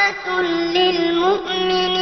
رحمة للمؤمنين